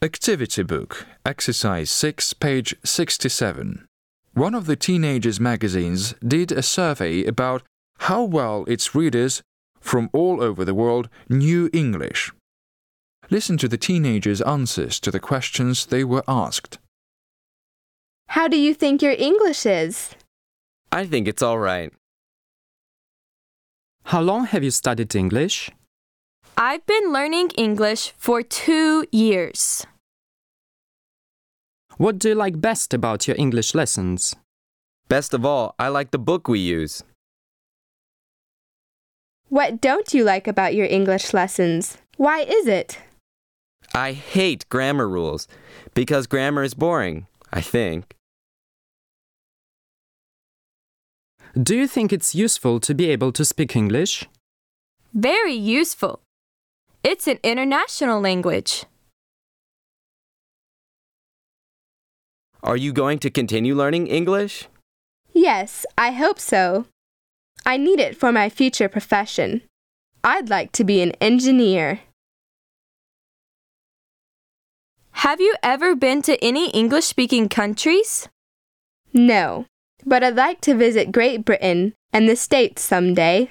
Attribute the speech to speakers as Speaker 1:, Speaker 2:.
Speaker 1: Activity Book, Exercise 6, page 67. One of the teenagers' magazines did a survey about how well its readers from all over the world knew English. Listen to the teenagers' answers to the questions they were asked.
Speaker 2: How do you think your English is?
Speaker 3: I think it's all right.
Speaker 4: How long have you studied English?
Speaker 5: I've been learning English for two years.
Speaker 4: What do you like best about your English lessons?
Speaker 3: Best of all, I like the book we use.
Speaker 2: What don't you like about your English lessons? Why is it?
Speaker 3: I hate grammar rules because grammar is boring, I think.
Speaker 4: Do you think it's useful to be able to speak English?
Speaker 5: Very useful. It's an international language.
Speaker 3: Are you going to continue learning English?
Speaker 2: Yes, I hope so. I need it for my future profession. I'd like to be an engineer.
Speaker 5: Have you ever been to any English speaking countries?
Speaker 2: No, but I'd like to visit Great Britain and the States someday.